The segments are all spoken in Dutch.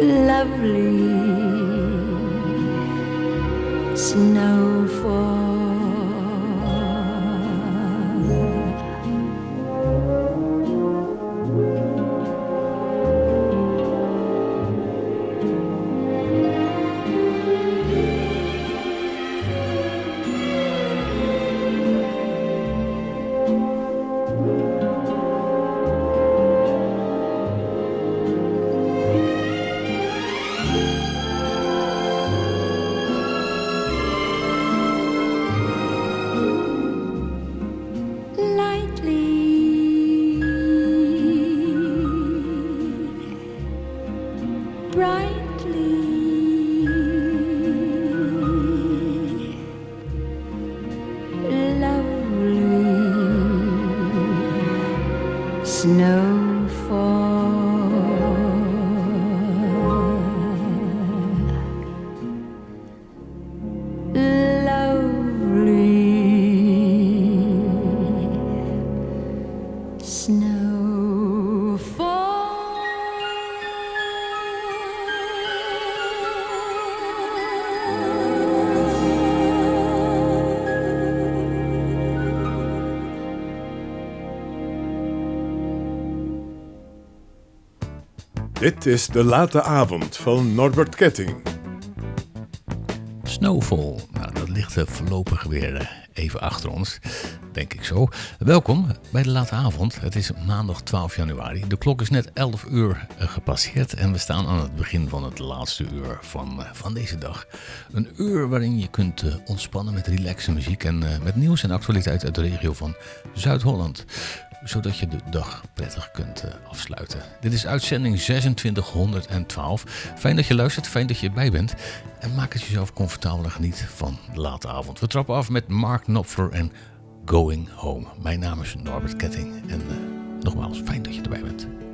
lovely snowfall. Dit is de late avond van Norbert Ketting. Snowfall. Nou, dat ligt voorlopig weer eh, even achter ons, denk ik zo. Welkom bij de late avond. Het is maandag 12 januari. De klok is net 11 uur eh, gepasseerd en we staan aan het begin van het laatste uur van, eh, van deze dag. Een uur waarin je kunt ontspannen met relaxe muziek en met nieuws en actualiteit uit de regio van Zuid-Holland zodat je de dag prettig kunt eh, afsluiten. Dit is uitzending 2612. Fijn dat je luistert, fijn dat je erbij bent. En maak het jezelf comfortabel en geniet van de late avond. We trappen af met Mark Knopfler en Going Home. Mijn naam is Norbert Ketting en eh, nogmaals, fijn dat je erbij bent.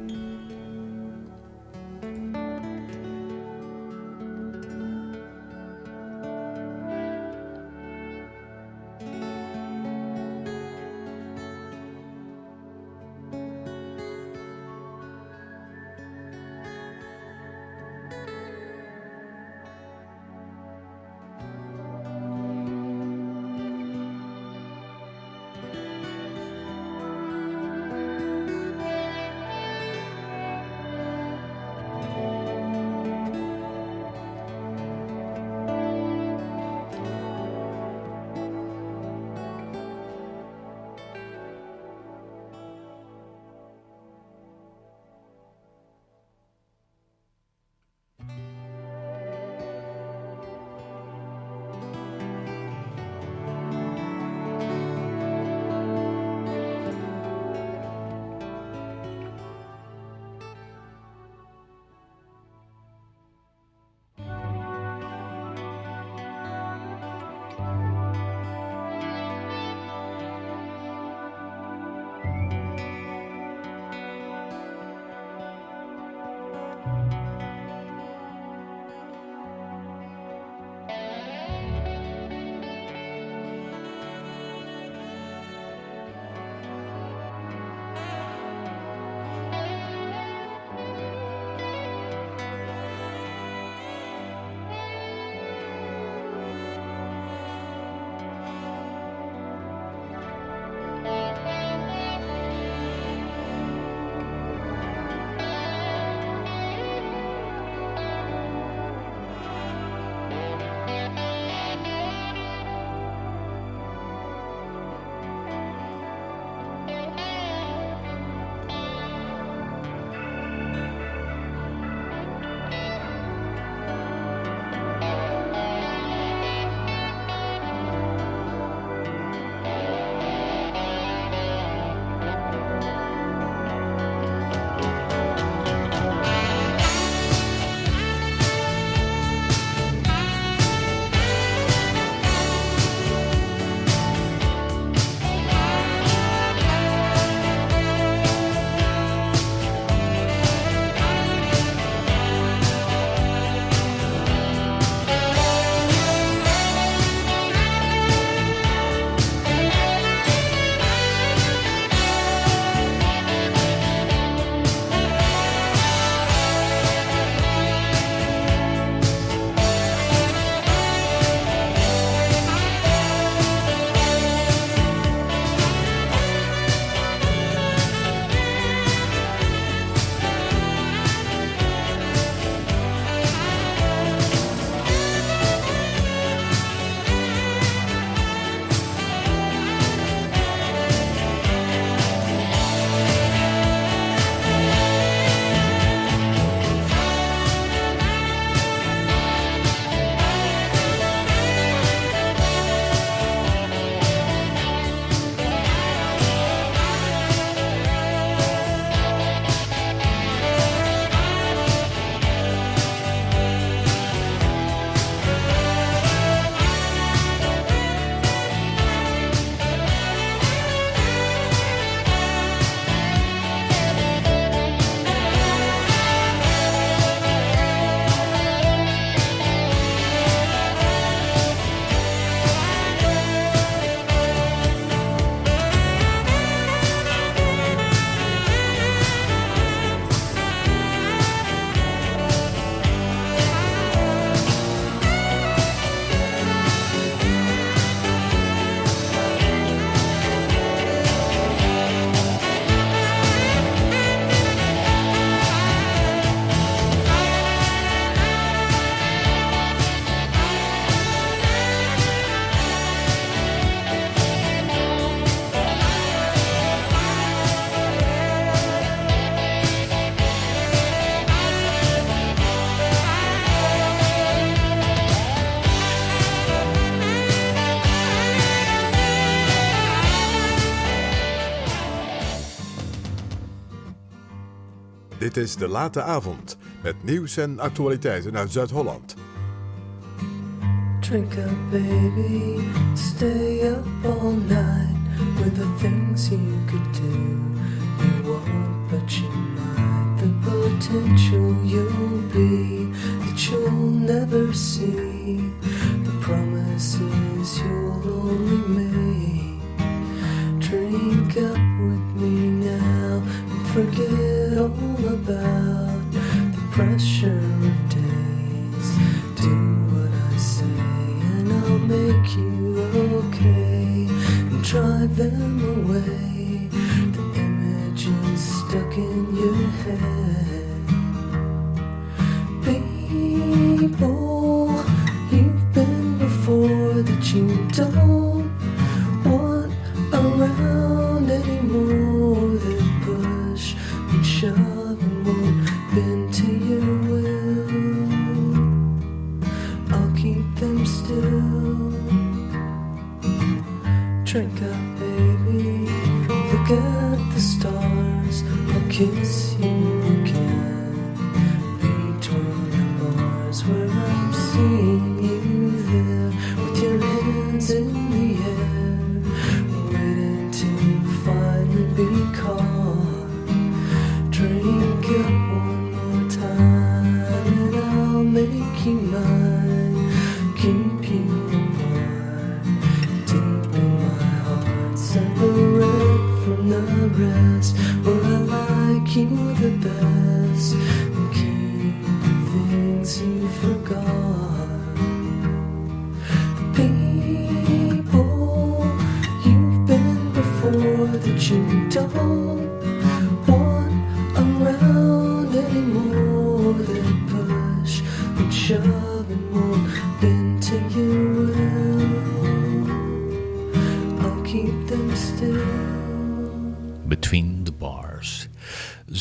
Dit is De Late Avond met nieuws en actualiteiten uit Zuid-Holland. Drink up, baby. Stay up all night with the things you could do. You won't, but you might. The potential you'll be that you'll never see.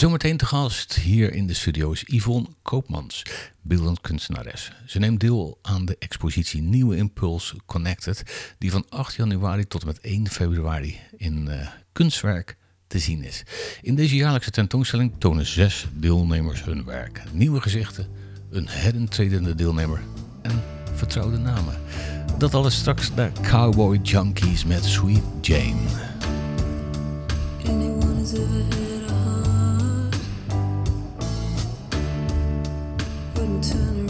Zometeen te gast hier in de studio is Yvonne Koopmans, beeldend kunstenares. Ze neemt deel aan de expositie Nieuwe Impuls Connected, die van 8 januari tot en met 1 februari in eh, kunstwerk te zien is. In deze jaarlijkse tentoonstelling tonen zes deelnemers hun werk. Nieuwe gezichten, een herentredende deelnemer en vertrouwde namen. Dat alles straks naar Cowboy Junkies met Sweet Jane. turn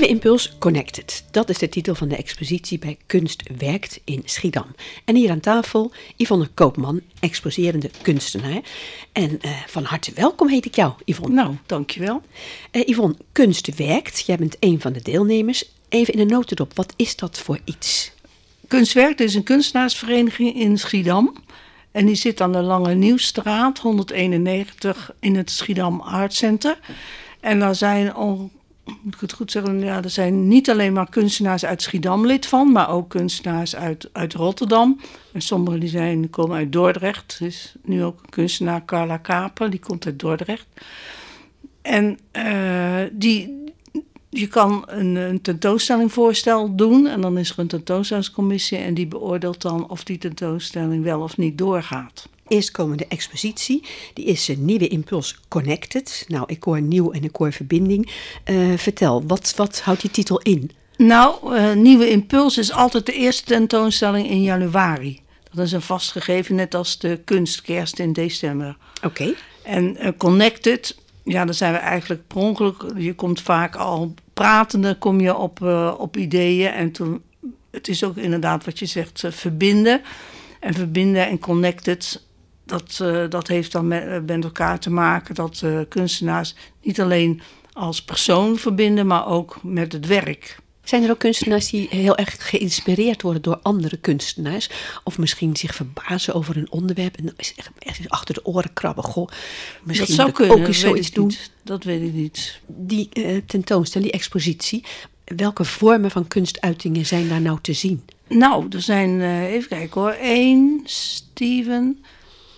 Nieuwe Impuls Connected. Dat is de titel van de expositie bij Kunst Werkt in Schiedam. En hier aan tafel Yvonne Koopman, exposerende kunstenaar. En eh, van harte welkom heet ik jou, Yvonne. Nou, dankjewel. Eh Yvonne, Kunst Werkt, jij bent een van de deelnemers. Even in een notendop, wat is dat voor iets? Kunstwerk is een kunstenaarsvereniging in Schiedam. En die zit aan de Lange Nieuwstraat 191 in het Schiedam Art Center. En daar zijn, moet ik het goed zeggen, ja, er zijn niet alleen maar kunstenaars uit Schiedam lid van, maar ook kunstenaars uit, uit Rotterdam. En sommigen die zijn, komen uit Dordrecht. Er is nu ook een kunstenaar, Carla Kaper, die komt uit Dordrecht. En eh, die, je kan een, een doen en dan is er een tentoonstellingscommissie en die beoordeelt dan of die tentoonstelling wel of niet doorgaat. Eerstkomende expositie, die is een Nieuwe Impuls Connected. Nou, ik hoor nieuw en ik hoor verbinding. Eh, vertel, wat, wat houdt die titel in? Nou, eh, Nieuwe Impuls is altijd de eerste tentoonstelling in januari. Dat is een vast gegeven, net als de kunstkerst in december. Oké. En eh, Connected, ja, dan zijn we eigenlijk per ongeluk. Je komt vaak al pratende, kom je op, op ideeën. En toen, het is ook inderdaad wat je zegt, verbinden. En verbinden en connected, dat, eh, dat heeft dan met, eh, met elkaar te maken. Dat eh, kunstenaars niet alleen als persoon verbinden, maar ook met het werk. Zijn er ook kunstenaars die heel erg geïnspireerd worden door andere kunstenaars? Of misschien zich verbazen over een onderwerp en is echt- achter de oren krabben. Goh, misschien dat zou kunnen, ook eens zoiets doen. niet. Dat weet ik niet. Die eh, tentoonstelling, die expositie, welke vormen van kunstuitingen zijn daar nou te zien? Nou, er zijn, even kijken hoor, één, Steven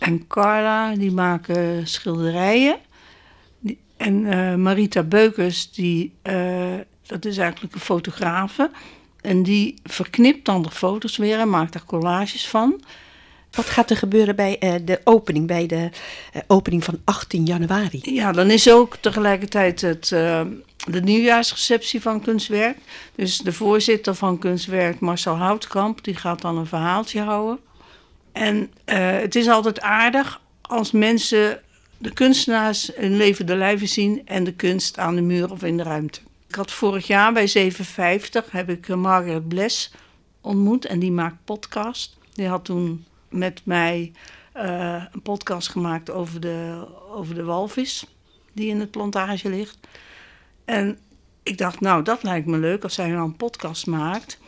en Carla, die maken schilderijen. Die- en eh, Marita Beukers, die, eh, dat is eigenlijk een fotografe. En die verknipt dan de foto's weer en maakt daar collages van. Wat gaat er gebeuren bij eh, de opening, bij de opening van 18 januari? Ja, dan is ook tegelijkertijd het, de nieuwjaarsreceptie van Kunstwerk. Dus de voorzitter van Kunstwerk, Marcel Houtkamp, die gaat dan een verhaaltje houden. En eh, het is altijd aardig als mensen de kunstenaars in levende lijven zien en de kunst aan de muur of in de ruimte. Ik had vorig jaar bij 750 heb ik eh, Margaret Bles ontmoet en die maakt podcast. Die had toen met mij eh, een podcast gemaakt over de, over de walvis die in het plantage ligt. En ik dacht, nou, dat lijkt me leuk als zij nou een podcast maakt.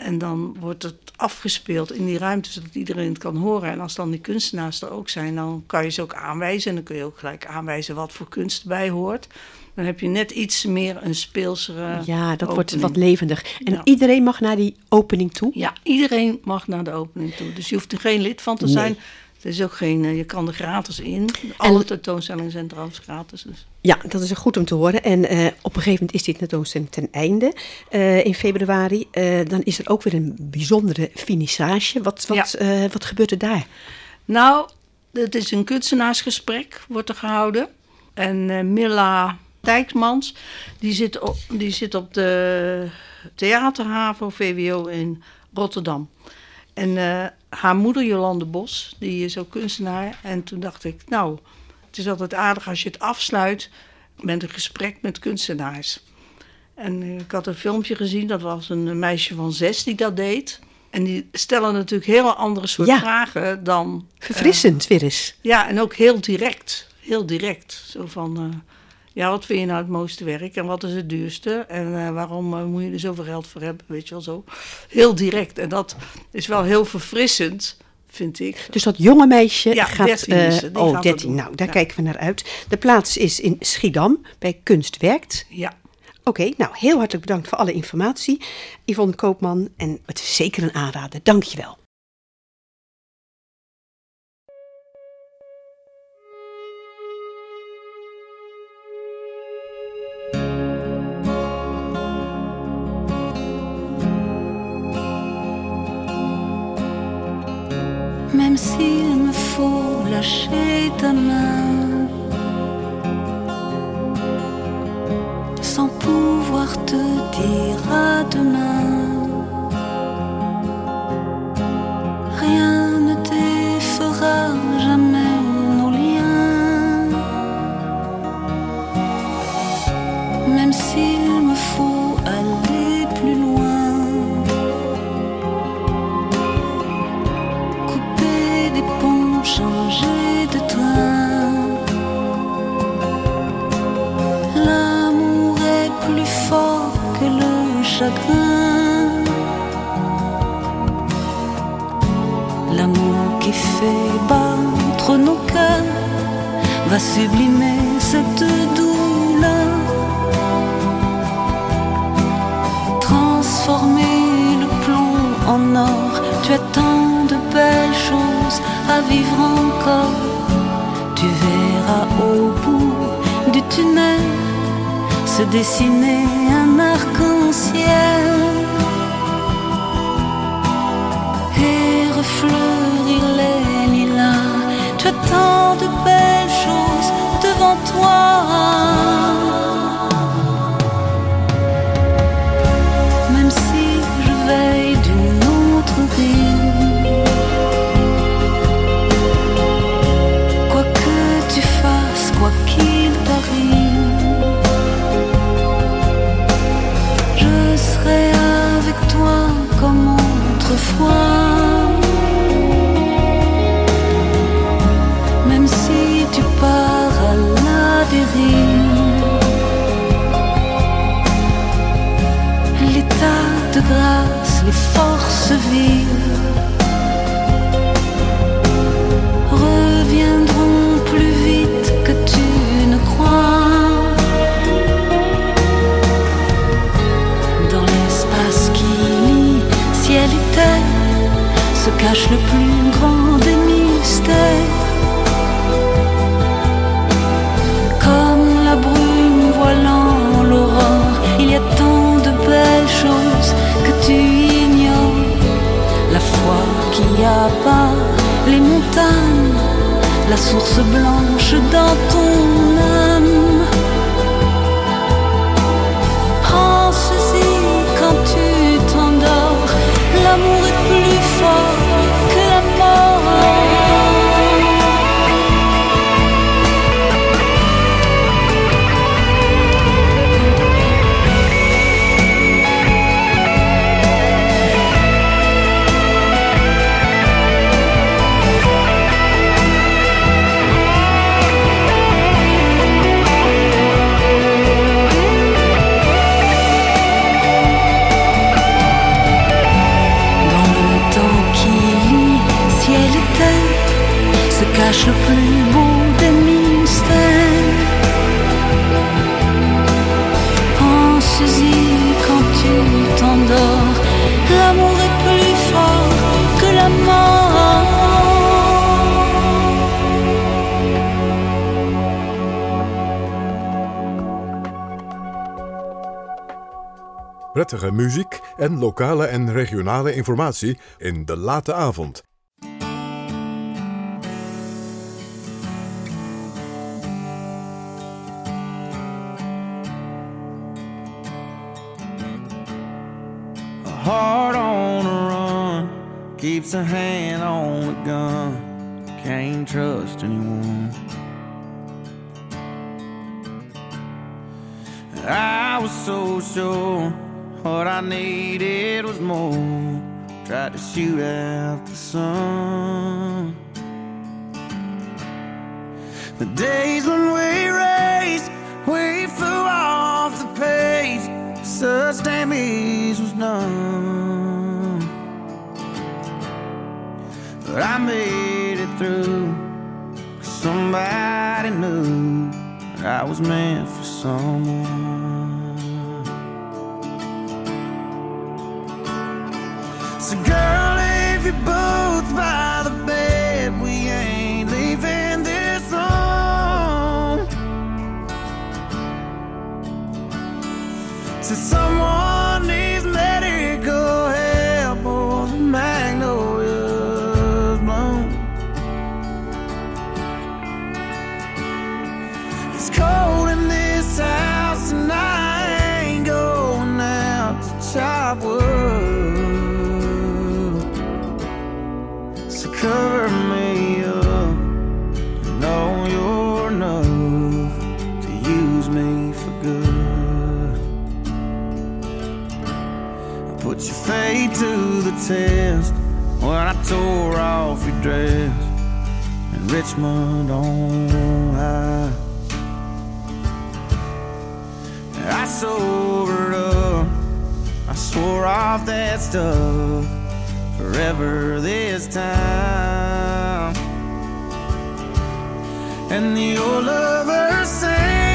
En dan wordt het afgespeeld in die ruimte, zodat iedereen het kan horen. En als dan die kunstenaars er ook zijn, dan kan je ze ook aanwijzen. En dan kun je ook gelijk aanwijzen wat voor kunst erbij hoort. Dan heb je net iets meer een speelsere Ja, dat wordt wat levendig. En Ja. iedereen mag naar die opening toe? Ja, iedereen mag naar de opening toe. Dus je hoeft er geen lid van te Nee. Het is ook geen, eh, je kan er gratis in. Alle tentoonstellingen zijn trouwens gratis. Dus. Ja, dat is goed om te horen. En eh, op een gegeven moment is dit tentoonstelling ten einde eh, in februari. Dan is er ook weer een bijzondere finissage. Wat, wat, wat gebeurt er daar? Nou, het is een kunstenaarsgesprek, wordt er gehouden. En Milla Dijkmans, die zit op, die zit op de theaterhaven VWO in Rotterdam. En eh, haar moeder Jolande Bos, die is ook kunstenaar. En toen dacht ik, nou, het is altijd aardig als je het afsluit met een gesprek met kunstenaars. En eh, ik had een filmpje gezien, dat was een meisje van zes die dat deed. En die stellen natuurlijk heel andere soort Ja. vragen dan... Verfrissend weer eens. Ja, en ook heel direct. Heel direct. Zo van, eh, ja, wat vind je nou het mooiste werk en wat is het duurste? En eh, waarom eh, moet je er zoveel geld voor hebben? Weet je wel zo. Heel direct. En dat is wel heel verfrissend, vind ik. Dus dat jonge meisje Ja, gaat... 13 eh, is oh, gaat dat 13. doen. Nou, daar Ja. kijken we naar uit. De plaats is in Schiedam, bij Kunst Werkt. Ja. Oké, nou, heel hartelijk bedankt voor alle informatie. Yvonne Koopman, en het is zeker een aanrader. Dank lâcher ta main Sans pouvoir te dire à demain sublimer cette douleur. Transformer le plomb en or, tu as tant de belles choses à vivre encore. Tu verras au bout du tunnel se dessiner un arc-en-ciel et refleurir les lilas. Tu as tant de belles toi. Même si je veille d'une autre vie, quoi que tu fasses, quoi qu'il t'arrive, je serai avec toi comme autrefois. Grâce, les forces vives reviendront plus vite que tu ne crois. Dans l'espace qui lie ciel et terre se cache le plus source blanche dans ton cache le plus beau des mystères. Pense-y quand tu t'endors, l'amour est plus fort que la mort. Prettige muziek en lokale en regionale informatie in de late avond. A hand on the gun. Can't trust anyone. I was so sure what I needed was more. Tried to shoot out the sun. The days when we raced, we flew off the page. Such damage was done. But I made it through. 'cause somebody knew I was meant for someone. So, girl, if you're both by Richmond on high. I sobered up, I swore off that stuff forever this time. And the old lover sang,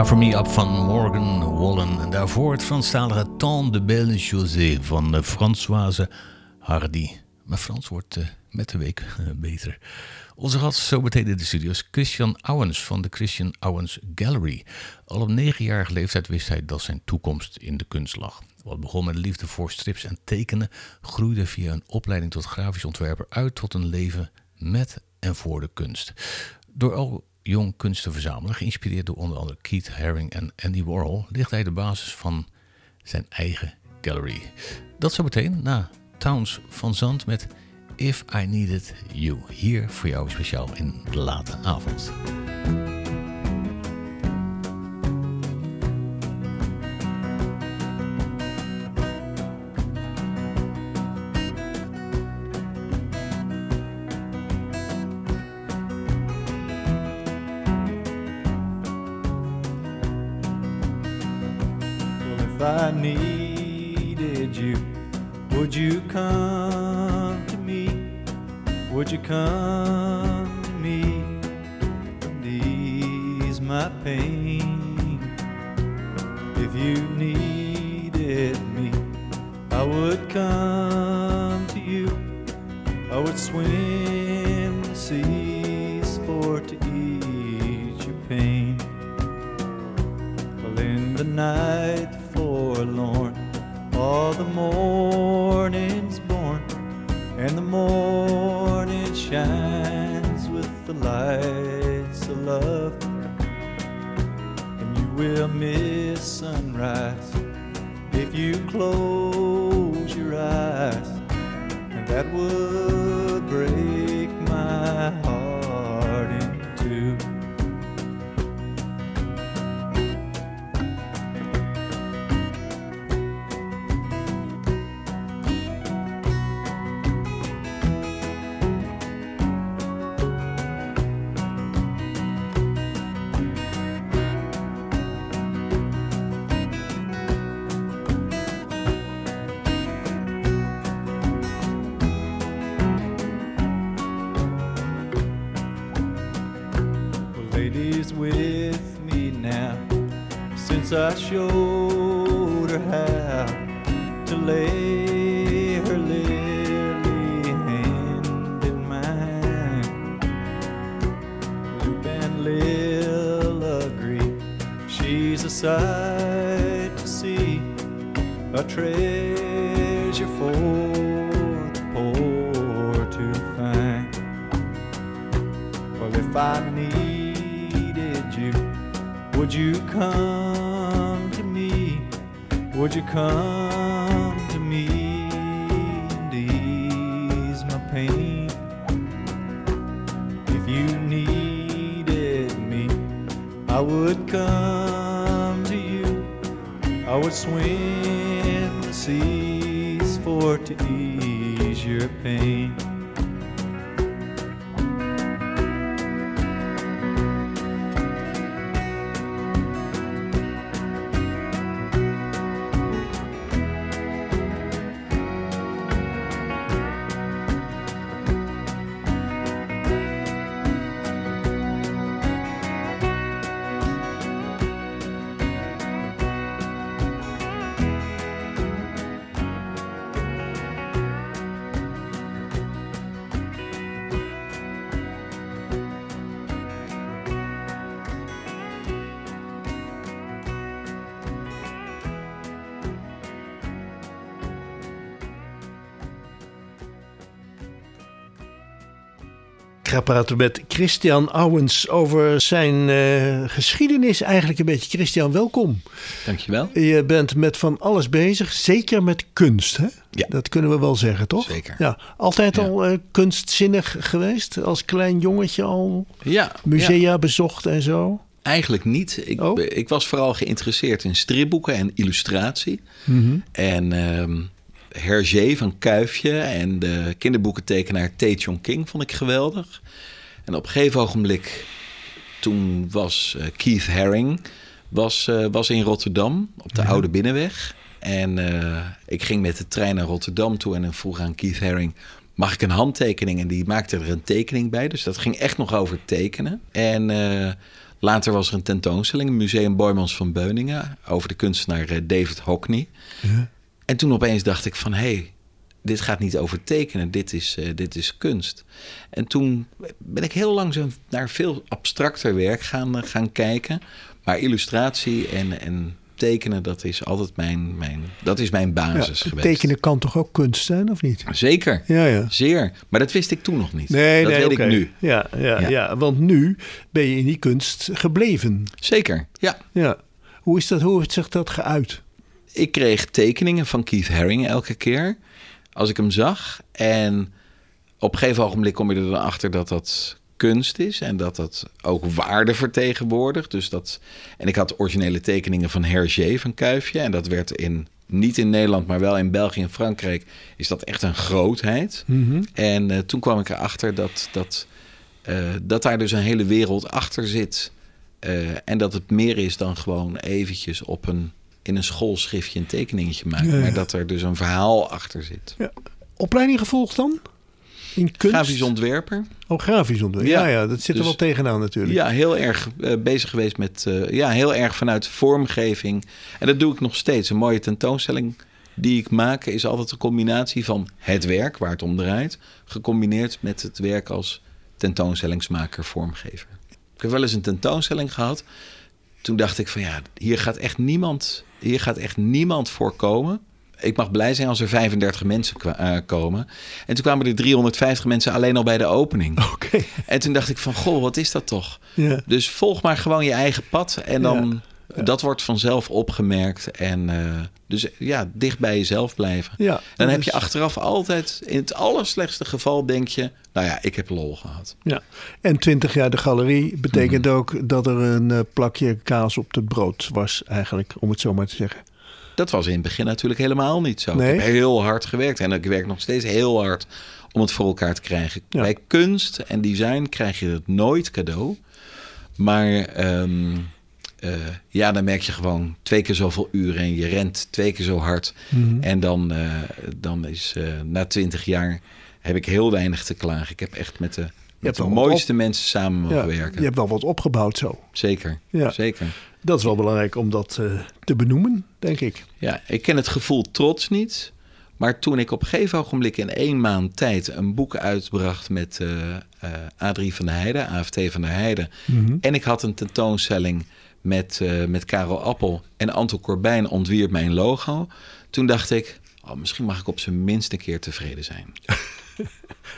Cover van Morgan Wallen. En daarvoor het Franstalige Tant de Belle José van eh, Françoise Hardy. Mijn Frans wordt eh, met de week eh, beter. Onze gast zo meteen in de studio's Christian Owens van de Christian Owens Gallery. Al op negenjarige leeftijd wist hij dat zijn toekomst in de kunst lag. Wat begon met liefde voor strips en tekenen, groeide via een opleiding tot grafisch ontwerper uit tot een leven met en voor de kunst. Door al jong kunst te verzamelen, geïnspireerd door onder andere Keith Haring en Andy Warhol, ligt hij de basis van zijn eigen gallery. Dat zo meteen na Towns van Zand met If I Needed You. Hier voor jou speciaal in de late avond. You, would you come to me? Would you come to me and ease my pain? If you needed me, I would come to you. I would swim the seas for to ease your pain. Well, in the night forlorn, all the morning's born, and the morning shines with the lights of love. And you will miss sunrise if you close your eyes, and that would if I needed you, would you come to me? Would you come to me and ease my pain? If you needed me, I would come to you. I would swim the seas for to ease your pain. Ga praten met Christian Ouwens over zijn eh, geschiedenis. Eigenlijk een beetje. Christian, welkom. Dankjewel. Je bent met van alles bezig, zeker met kunst. Hè? Ja. Dat kunnen we wel zeggen, toch? Zeker. Ja. Altijd Ja. al eh, kunstzinnig geweest? Als klein jongetje al Ja, musea ja, bezocht en zo? eigenlijk niet. Ik, Oh. ik was vooral geïnteresseerd in stripboeken en illustratie. Mhm. En ehm Hergé van Kuifje en de kinderboekentekenaar Tae Chong King vond ik geweldig. En op een gegeven ogenblik, toen was eh, Keith Haring was, eh, was in Rotterdam op de Oude Binnenweg. En eh, ik ging met de trein naar Rotterdam toe en vroeg aan Keith Haring... mag ik een handtekening? En die maakte er een tekening bij. Dus dat ging echt nog over tekenen. En later was er een tentoonstelling... in Museum Boymans van Beuningen... over de kunstenaar David Hockney. En toen opeens dacht ik van... hé, hey, dit gaat niet over tekenen, dit is, eh, dit is kunst. En toen ben ik heel langzaam naar veel abstracter werk gaan, eh, gaan kijken. Maar illustratie en, en tekenen, dat is altijd mijn, mijn, dat is mijn basis Ja, geweest. tekenen kan toch ook kunst zijn, of niet? Zeker, Ja, ja. zeer. Maar dat wist ik toen nog niet. Nee, dat nee, weet ik nu. Ja, ja, ja. Ja. want nu ben je in die kunst gebleven. Zeker, ja. Ja. Hoe, is dat, hoe heeft zich dat geuit? Ik kreeg tekeningen van Keith Haring elke keer als ik hem zag. En op een gegeven ogenblik kom je er dan achter dat dat kunst is en dat dat ook waarde vertegenwoordigt. Dus dat, en ik had originele tekeningen van Hergé van Kuifje en dat werd in niet in Nederland, maar wel in België en Frankrijk is dat echt een grootheid. En eh, toen kwam ik erachter dat, dat, eh, dat daar dus een hele wereld achter zit. Eh, en dat het meer is dan gewoon eventjes op een, in een schoolschriftje een tekeningetje maken. Ja, ja. Maar dat er dus een verhaal achter zit. Opleiding gevolgd dan? In kunst? Grafisch ontwerper. Oh, grafisch ontwerp. Ja, Ja, ja, dat zit er dus- wel tegenaan natuurlijk. Ja, heel erg eh, bezig geweest met... eh, ja, heel erg vanuit vormgeving. En dat doe ik nog steeds. Een mooie tentoonstelling die ik maak... is altijd een combinatie van het werk, waar het om draait... gecombineerd met het werk als tentoonstellingsmaker, vormgever. Ik heb wel eens een tentoonstelling gehad. Toen dacht ik van ja, hier gaat echt niemand, hier gaat echt niemand voor komen. Ik mag blij zijn als er 35 mensen eh, komen. En toen kwamen er 350 mensen alleen al bij de opening. Oké. En toen dacht ik van, goh, wat is dat toch? Ja. Dus volg maar gewoon je eigen pad. En dan, dat wordt vanzelf opgemerkt. En eh, dus ja, dicht bij jezelf blijven. Ja, dan heb dus- je achteraf altijd, in het allerslechtste geval denk je... nou ja, ik heb lol gehad. Ja. En 20 jaar de galerie betekent Mhm. ook dat er een eh, plakje kaas op het brood was, eigenlijk, om het zo maar te zeggen. Dat was in het begin natuurlijk helemaal niet zo. Nee? Ik heb heel hard gewerkt en ik werk nog steeds heel hard om het voor elkaar te krijgen. Ja. Bij kunst en design krijg je het nooit cadeau. Maar ehm, eh, ja, dan merk je gewoon twee keer zoveel uren en je rent twee keer zo hard. Mhm. En dan, eh, dan is eh, na twintig jaar heb ik heel weinig te klagen. Ik heb echt met de met de mooiste mensen samen mogen Ja, werken. je hebt wel wat opgebouwd zo. Zeker, Ja. zeker. Dat is wel belangrijk om dat te benoemen, denk ik. Ja, ik ken het gevoel trots niet. Maar toen ik op een gegeven ogenblik in één maand tijd een boek uitbracht met Adrie van der Heijden, AFT van der Heijden. Mhm. En ik had een tentoonstelling met, eh, met Karel Appel en Anto Corbijn ontwierp mijn logo. Toen dacht ik, oh, misschien mag ik op zijn minst een keer tevreden zijn.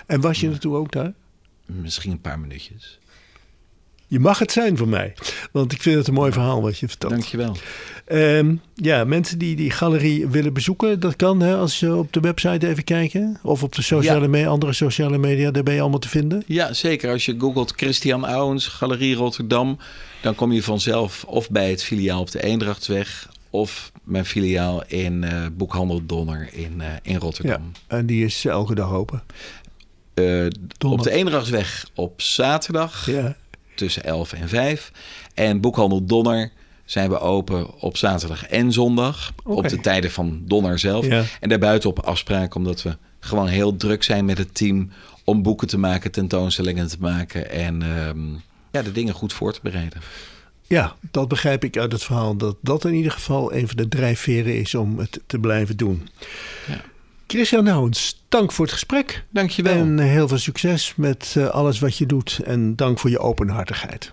En was je naartoe ook daar? Misschien een paar minuutjes. Je mag het zijn voor mij. Want ik vind het een mooi verhaal wat je vertelt. Dankjewel. Ehm ja, mensen die die galerie willen bezoeken, dat kan hè, als ze op de website even kijken. Of op de sociale Ja. me- andere sociale media, daar ben je allemaal te vinden. Ja, zeker. Als je googelt Christian Ouwens, Galerie Rotterdam... dan kom je vanzelf of bij het filiaal op de Eendrachtsweg... of mijn filiaal in eh, Boekhandel Donner in, eh, in Ja, Rotterdam. en die is elke dag open. Eh, op de Eendrachtsweg op zaterdag Ja. tussen 11 en 5. En Boekhandel Donner zijn we open op zaterdag en zondag. Op de tijden van Donner zelf. Ja. En daarbuiten op afspraak, omdat we gewoon heel druk zijn met het team... om boeken te maken, tentoonstellingen te maken... en ehm, ja, de dingen goed voor te bereiden. Ja, dat begrijp ik uit het verhaal. Dat dat in ieder geval een van de drijfveren is om het te blijven doen. Ja. Christian Nouwens, dank voor het gesprek. Dankjewel. En heel veel succes met eh, alles wat je doet. En dank voor je openhartigheid.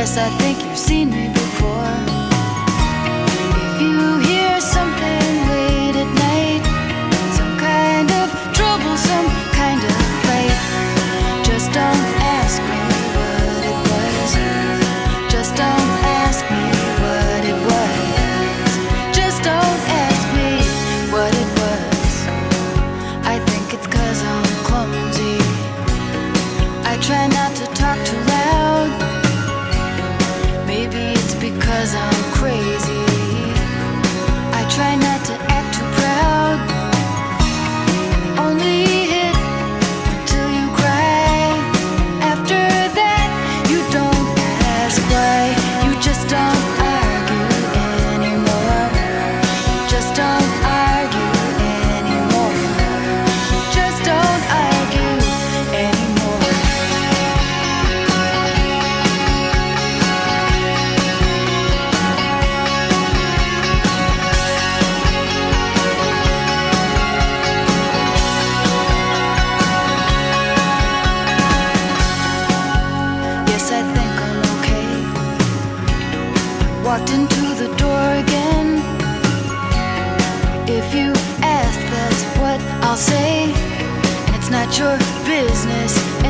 Guess I think you've seen me before. walked into the door again. If you ask, that's what I'll say. And it's not your business.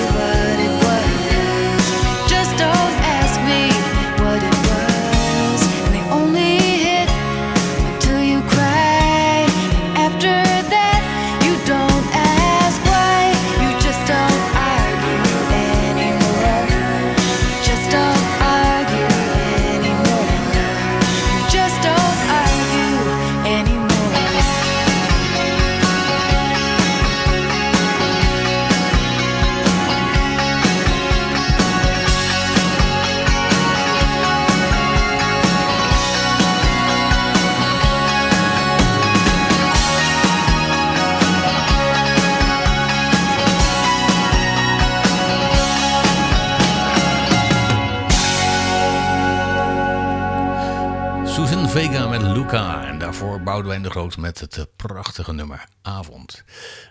Vega met Luca. En daarvoor Boudewijn de Groot met het eh, prachtige nummer Avond.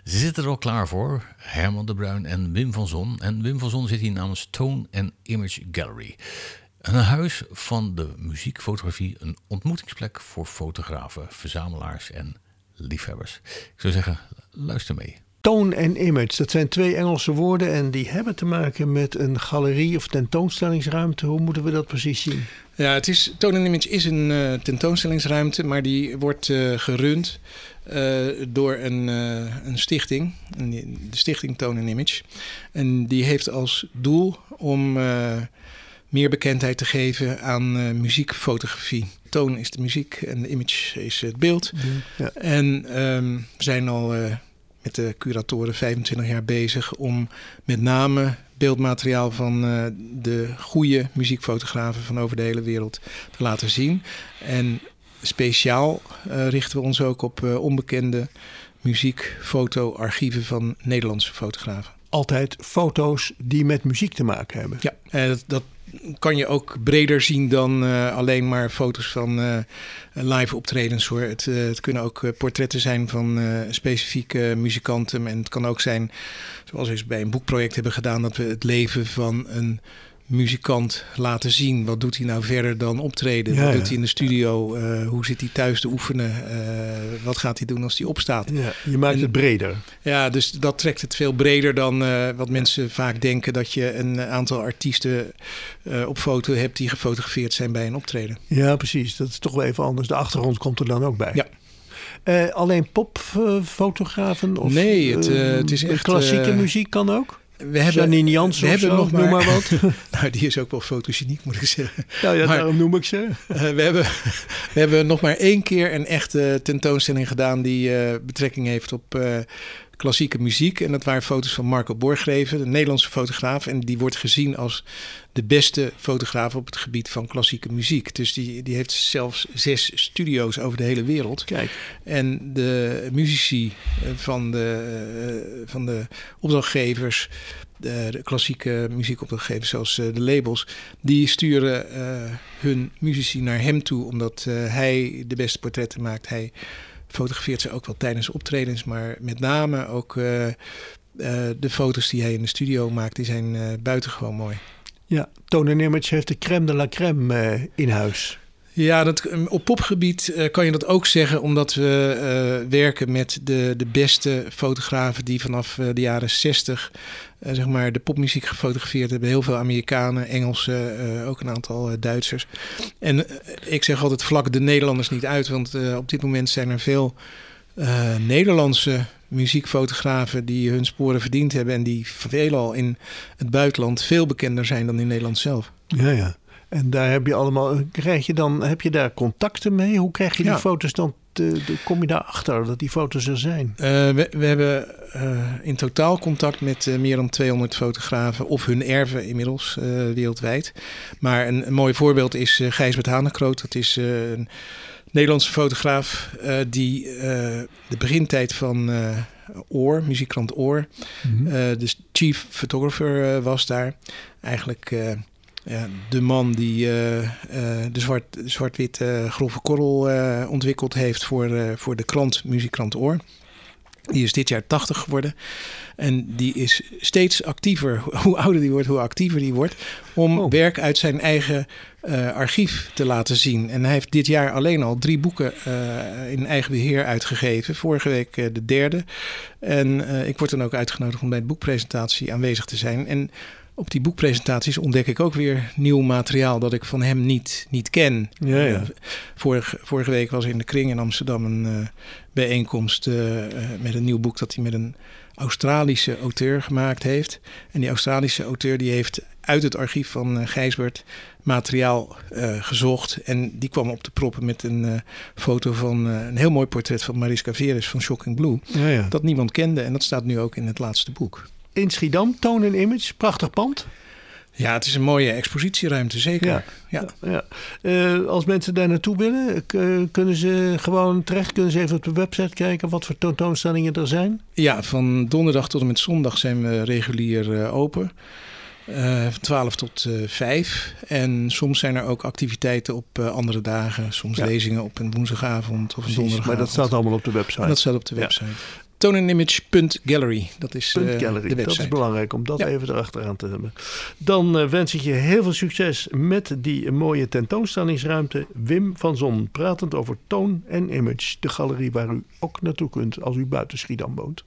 Ze zitten er al klaar voor. Herman de Bruin en Wim van Zon. En Wim van Zon zit hier namens Tone and Image Gallery. Een huis van de muziekfotografie. Een ontmoetingsplek voor fotografen, verzamelaars en liefhebbers. Ik zou zeggen, luister mee. Toon en image, dat zijn twee Engelse woorden en die hebben te maken met een galerie of tentoonstellingsruimte. Hoe moeten we dat precies zien? Ja, het is, Tone Image is een eh, tentoonstellingsruimte, maar die wordt eh, gerund eh, door een, een stichting, de stichting Tone Image. En die heeft als doel om meer bekendheid te geven aan muziekfotografie. Toon is de muziek en de image is het beeld. Ja. En ehm, we zijn al met de curatoren 25 jaar bezig om met name beeldmateriaal van eh, de goede muziekfotografen van over de hele wereld te laten zien. En speciaal eh, richten we ons ook op eh, onbekende muziekfotoarchieven van Nederlandse fotografen. Altijd foto's die met muziek te maken hebben. Ja, dat, dat kan je ook breder zien dan eh, alleen maar foto's van eh, live optredens hoor. Het, eh, het kunnen ook portretten zijn van specifieke muzikanten. En het kan ook zijn, zoals we eens bij een boekproject hebben gedaan, dat we het leven van een muzikant laten zien. Wat doet hij nou verder dan optreden? Ja, wat doet hij in de studio? Eh, hoe zit hij thuis te oefenen? Eh, wat gaat hij doen als hij opstaat? Ja, je maakt En- het breder. Ja, dus dat trekt het veel breder dan eh, wat mensen vaak denken dat je een aantal artiesten op foto hebt die gefotografeerd zijn bij een optreden. Ja, precies. Dat is toch wel even anders. De achtergrond komt er dan ook bij. Ja. Alleen popfotografen? of Nee, het, het is echt, Klassieke muziek kan ook? We hebben, Janine Jansen we hebben zo, nog noem maar wat. nou, die is ook wel fotogeniek, moet ik zeggen. Nou ja, Maar- daarom noem ik ze. Eh, we, hebben, we hebben nog maar één keer een echte tentoonstelling gedaan die eh, betrekking heeft op eh, klassieke muziek. En dat waren foto's van Marco Borgreven, de Nederlandse fotograaf. En die wordt gezien als de beste fotograaf op het gebied van klassieke muziek. Dus die, die heeft zelfs zes studio's over de hele wereld. Kijk. En de muzici eh, van de, eh, van de opdrachtgevers, de, klassieke muziekopdrachtgevers zoals eh, de labels, die sturen hun muzici naar hem toe omdat hij de beste portretten maakt. Hij fotografeert ze ook wel tijdens optredens, maar met name ook eh, eh, de foto's die hij in de studio maakt, die zijn eh, buitengewoon mooi. Ja, Tone Image heeft de crème de la crème in huis. Ja, dat, op popgebied eh, kan je dat ook zeggen, omdat we eh, werken met de, de beste fotografen die vanaf eh, de jaren 60 eh, zeg maar de popmuziek gefotografeerd hebben. Heel veel Amerikanen, Engelsen, ook een aantal Duitsers. En ik zeg altijd vlak de Nederlanders niet uit, want op dit moment zijn er veel Nederlandse muziekfotografen die hun sporen verdiend hebben en die veelal in het buitenland veel bekender zijn dan in Nederland zelf. Ja, ja. En daar heb je allemaal, krijg je dan, heb je daar contacten mee? Hoe krijg je die Ja. foto's dan, te, kom je daarachter dat die foto's er zijn? Eh, we, we hebben eh, in totaal contact met eh, meer dan 200 fotografen of hun erven inmiddels wereldwijd. Maar een, een mooi voorbeeld is Gijsbert Hanekroot. Dat is een Nederlandse fotograaf die de begintijd van Oor, muziekkrant Oor, eh, de chief photographer was daar. Eigenlijk ja, de man die eh, eh, de zwart, de zwart-wit eh, grove korrel ontwikkeld heeft voor, voor de krant, muziekkrant Oor. Die is dit jaar 80 geworden. En die is steeds actiever. Hoe ouder die wordt, hoe actiever die wordt. Om Oh. werk uit zijn eigen archief te laten zien. En hij heeft dit jaar alleen al drie boeken in eigen beheer uitgegeven. Vorige week de derde. En ik word dan ook uitgenodigd om bij de boekpresentatie aanwezig te zijn. En op die boekpresentaties ontdek ik ook weer nieuw materiaal dat ik van hem niet, niet ken. Ja, ja. Eh, vorige, vorige week was in de Kring in Amsterdam een eh, bijeenkomst eh, met een nieuw boek dat hij met een Australische auteur gemaakt heeft. En die Australische auteur die heeft uit het archief van Gijsbert materiaal gezocht. En die kwam op de proppen met een foto van een heel mooi portret van Mariska Veres van Shocking Blue. Ja, ja. Dat niemand kende en dat staat nu ook in het laatste boek in Schiedam, Toon en Image. Prachtig pand. Ja, het is een mooie expositieruimte, zeker. Ja. ja. Eh, als mensen daar naartoe willen, eh, kunnen ze gewoon terecht. Kunnen ze even op de website kijken wat voor tentoonstellingen er zijn? Ja, van donderdag tot en met zondag zijn we regulier eh, open. Van 12 tot uh, 5. En soms zijn er ook activiteiten op andere dagen. Soms lezingen op een woensdagavond of een donderdagavond. Maar dat staat allemaal op de website. Dat staat op de website. Ja toneimage.gallery. Dat is eh, gallery. de website. Dat is belangrijk om dat even erachteraan te hebben. Dan eh, wens ik je heel veel succes met die mooie tentoonstellingsruimte. Wim van Zon, pratend over toon en image. De galerie waar u ook naartoe kunt als u buiten Schiedam woont.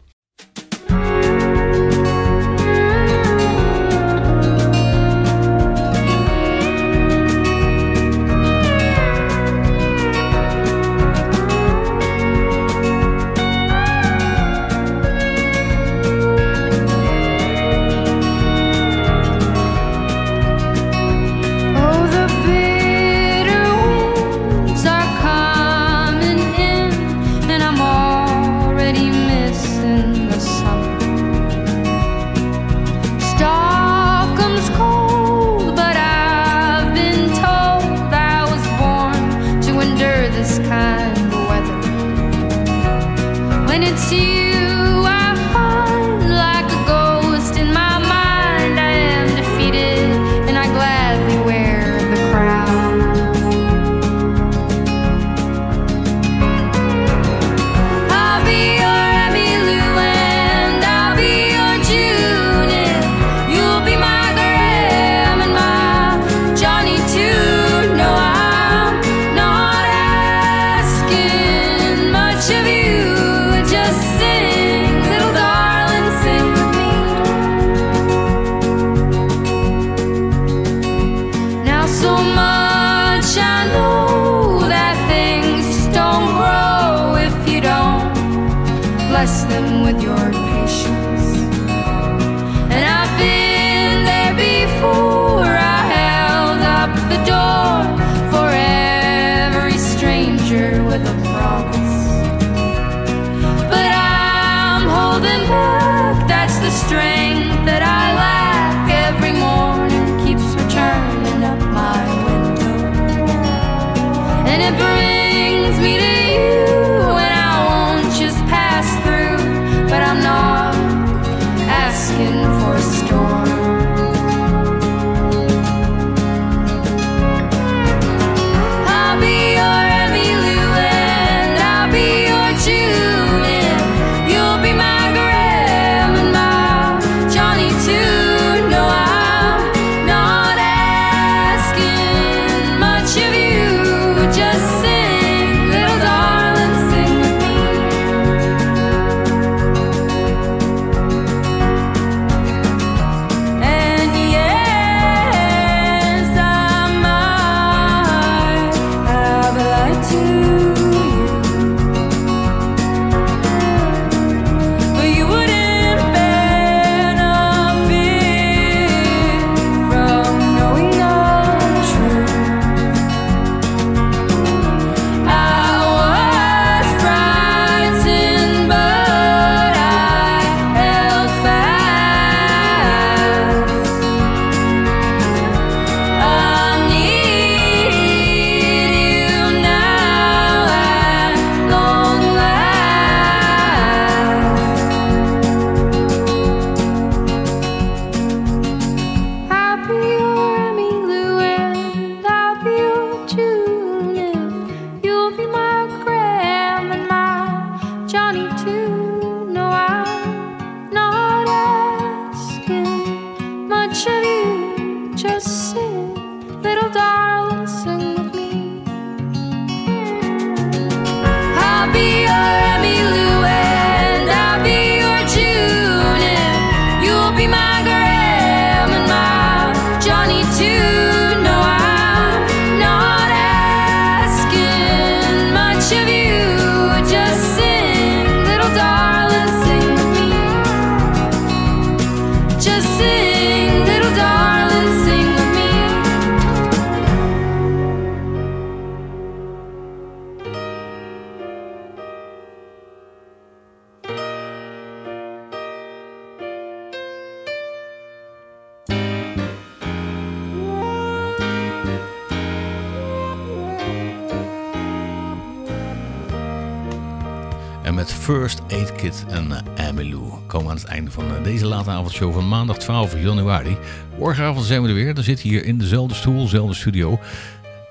Aan het einde van eh, deze late avondshow van maandag 12 januari. Morgenavond zijn we er weer. Dan zit hier in dezelfde stoel, dezelfde studio.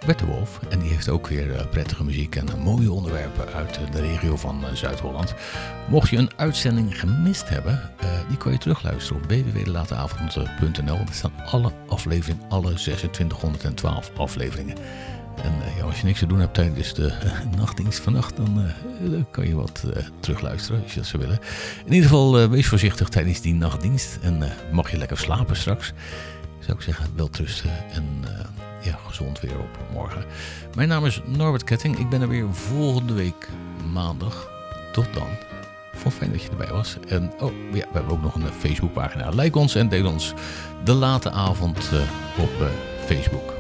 Bert de Wolf. En die heeft ook weer eh, prettige muziek en eh, mooie onderwerpen uit de regio van Zuid-Holland. Mocht je een uitzending gemist hebben, die kan je terugluisteren op www.lateavond.nl. Daar staan alle afleveringen, alle 2612 afleveringen. En eh, ja, als je niks te doen hebt tijdens de eh, nachtdienst vannacht, dan, eh, dan kan je wat eh, terugluisteren als je dat zou willen. In ieder geval, eh, wees voorzichtig tijdens die nachtdienst. En eh, mag je lekker slapen straks, zou ik zeggen, wel trusten. En eh, ja, gezond weer op morgen. Mijn naam is Norbert Ketting. Ik ben er weer volgende week maandag. Tot dan. Vond fijn dat je erbij was. En oh ja, we hebben ook nog een eh, Facebookpagina. Like ons en deel ons de late avond eh, op eh, Facebook.